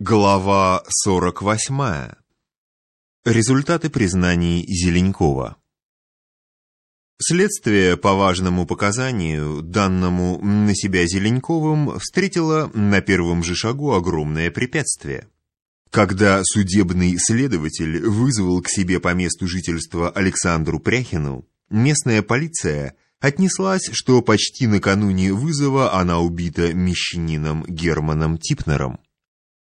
Глава 48. Результаты признаний Зеленкова. Следствие по важному показанию, данному на себя Зеленковым, встретило на первом же шагу огромное препятствие. Когда судебный следователь вызвал к себе по месту жительства Александру Пряхину, местная полиция отнеслась, что почти накануне вызова она убита мещанином Германом Типнером.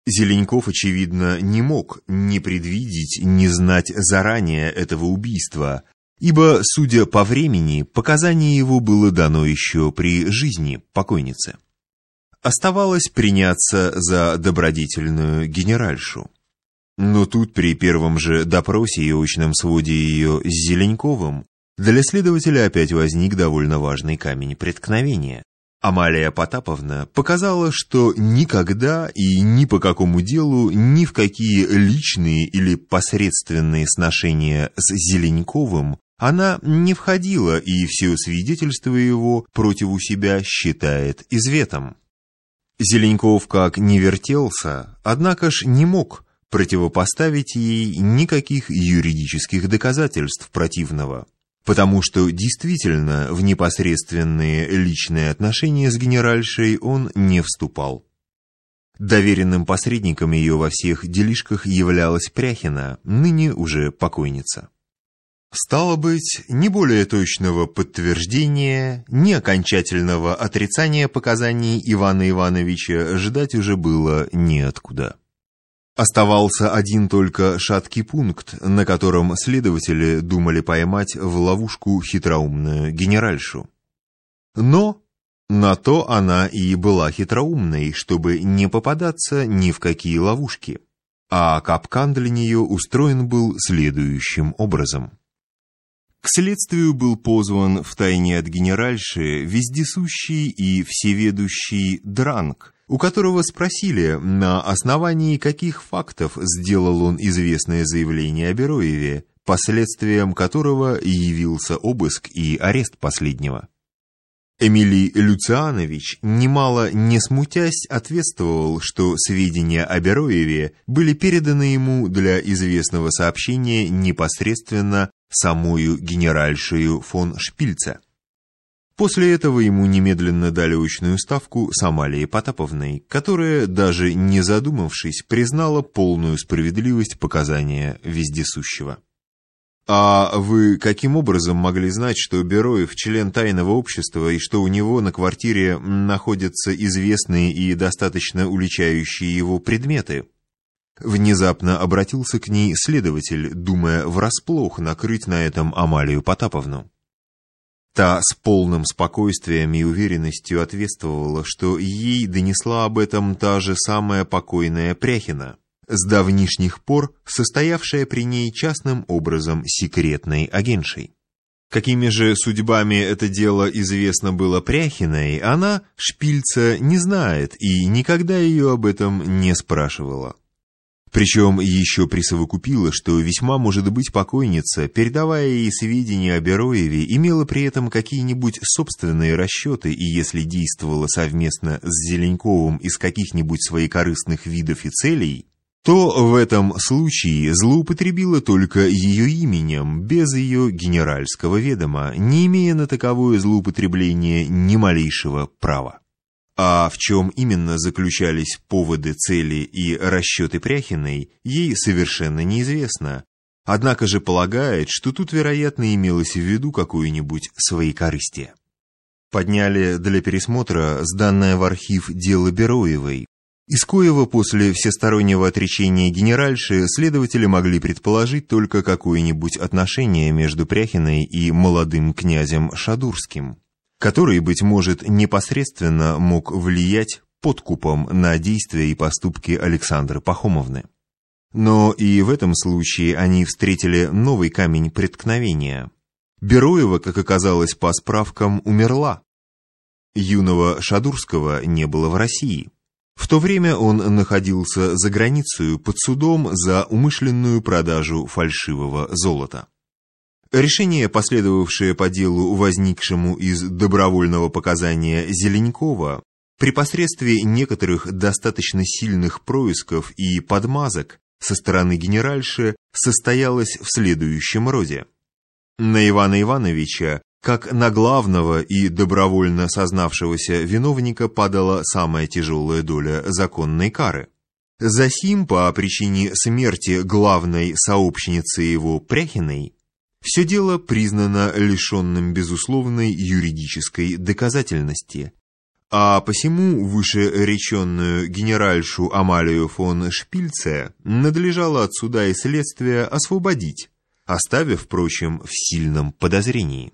Зеленков, очевидно, не мог ни предвидеть, ни знать заранее этого убийства, ибо, судя по времени, показание его было дано еще при жизни покойницы. Оставалось приняться за добродетельную генеральшу. Но тут при первом же допросе и очном своде ее с Зеленковым для следователя опять возник довольно важный камень преткновения. Амалия Потаповна показала, что никогда и ни по какому делу, ни в какие личные или посредственные сношения с Зеленковым она не входила и все свидетельства его против себя считает изветом. Зеленков как не вертелся, однако ж не мог противопоставить ей никаких юридических доказательств противного потому что действительно в непосредственные личные отношения с генеральшей он не вступал. Доверенным посредником ее во всех делишках являлась Пряхина, ныне уже покойница. Стало быть, ни более точного подтверждения, ни окончательного отрицания показаний Ивана Ивановича ждать уже было неоткуда. Оставался один только шаткий пункт, на котором следователи думали поймать в ловушку хитроумную генеральшу. Но на то она и была хитроумной, чтобы не попадаться ни в какие ловушки. А капкан для нее устроен был следующим образом. К следствию был позван втайне от генеральши вездесущий и всеведущий Дранг, у которого спросили, на основании каких фактов сделал он известное заявление о Бероеве, последствием которого явился обыск и арест последнего. Эмилий Люцианович, немало не смутясь, ответствовал, что сведения о Бероеве были переданы ему для известного сообщения непосредственно самую генеральшую фон Шпильца. После этого ему немедленно дали очную ставку с Амалией Потаповной, которая, даже не задумавшись, признала полную справедливость показания вездесущего. «А вы каким образом могли знать, что Бероев член тайного общества и что у него на квартире находятся известные и достаточно уличающие его предметы?» Внезапно обратился к ней следователь, думая врасплох накрыть на этом Амалию Потаповну. Та с полным спокойствием и уверенностью ответствовала, что ей донесла об этом та же самая покойная Пряхина, с давнишних пор состоявшая при ней частным образом секретной агентшей. Какими же судьбами это дело известно было Пряхиной, она, Шпильца, не знает и никогда ее об этом не спрашивала. Причем еще присовокупила, что весьма может быть покойница, передавая ей сведения о Бероеве, имела при этом какие-нибудь собственные расчеты и если действовала совместно с Зеленковым из каких-нибудь своих корыстных видов и целей, то в этом случае злоупотребила только ее именем, без ее генеральского ведома, не имея на таковое злоупотребление ни малейшего права. А в чем именно заключались поводы, цели и расчеты Пряхиной, ей совершенно неизвестно. Однако же полагает, что тут, вероятно, имелось в виду какое-нибудь своекорыстие. Подняли для пересмотра сданное в архив дело Бероевой, из коего после всестороннего отречения генеральши следователи могли предположить только какое-нибудь отношение между Пряхиной и молодым князем Шадурским который, быть может, непосредственно мог влиять подкупом на действия и поступки Александры Пахомовны. Но и в этом случае они встретили новый камень преткновения. Бероева, как оказалось по справкам, умерла. Юного Шадурского не было в России. В то время он находился за границей под судом за умышленную продажу фальшивого золота. Решение, последовавшее по делу, возникшему из добровольного показания Зеленкова, При посредстве некоторых достаточно сильных происков и подмазок со стороны генеральши состоялось в следующем роде. На Ивана Ивановича, как на главного и добровольно сознавшегося виновника, падала самая тяжелая доля законной кары. Засим, по причине смерти главной сообщницы его Пряхиной, все дело признано лишенным безусловной юридической доказательности, а посему вышереченную генеральшу Амалию фон Шпильце надлежало от суда и следствия освободить, оставив, впрочем, в сильном подозрении.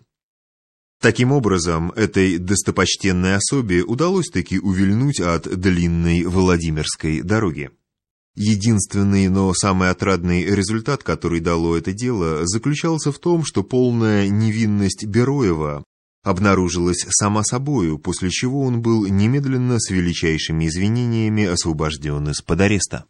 Таким образом, этой достопочтенной особе удалось таки увильнуть от длинной Владимирской дороги. Единственный, но самый отрадный результат, который дало это дело, заключался в том, что полная невинность Бероева обнаружилась сама собою, после чего он был немедленно с величайшими извинениями освобожден из-под ареста.